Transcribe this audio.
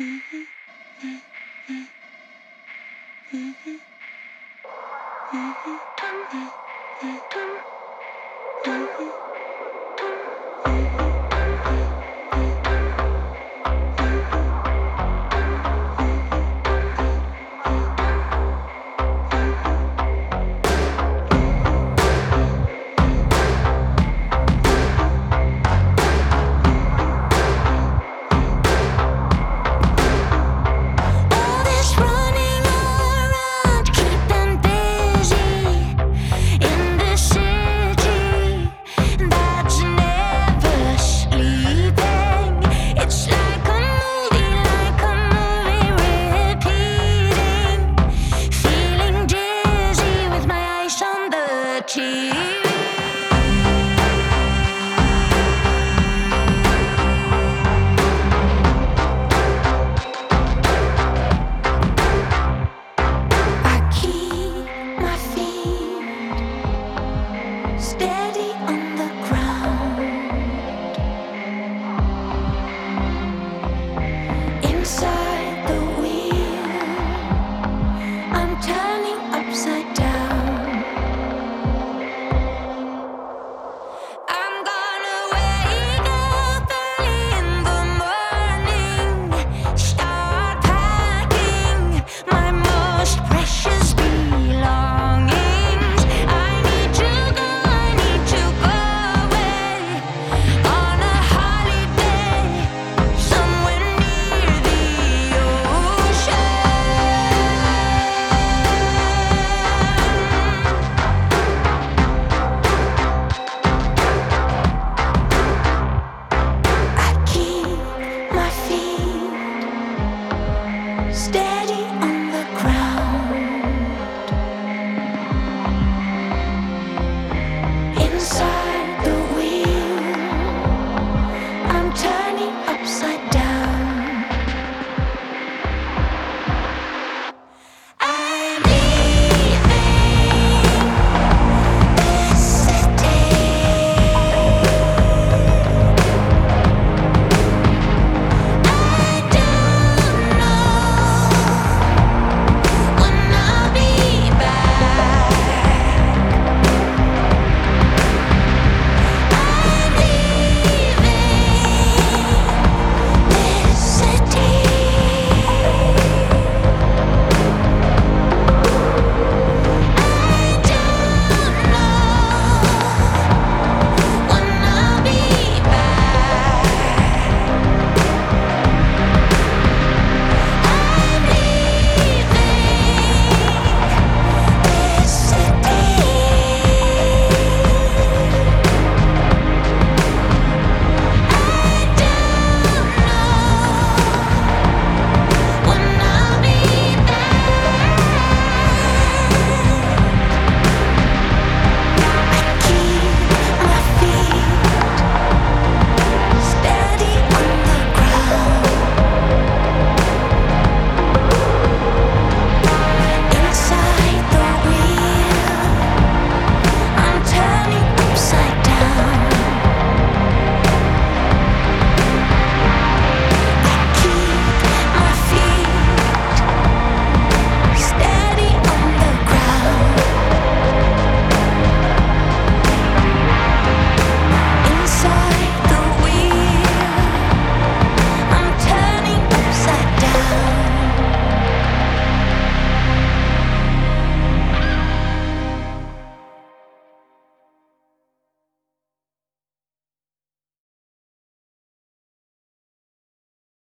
嗯哼。